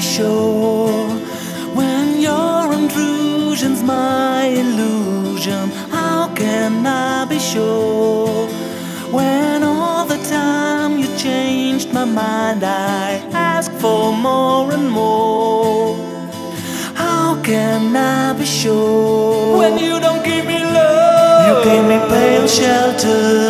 the shore. When your intrusion's my illusion, how can I be sure? When all the time you changed my mind, I ask for more and more. How can I be sure? When you don't give me love, you gave me pale shelter.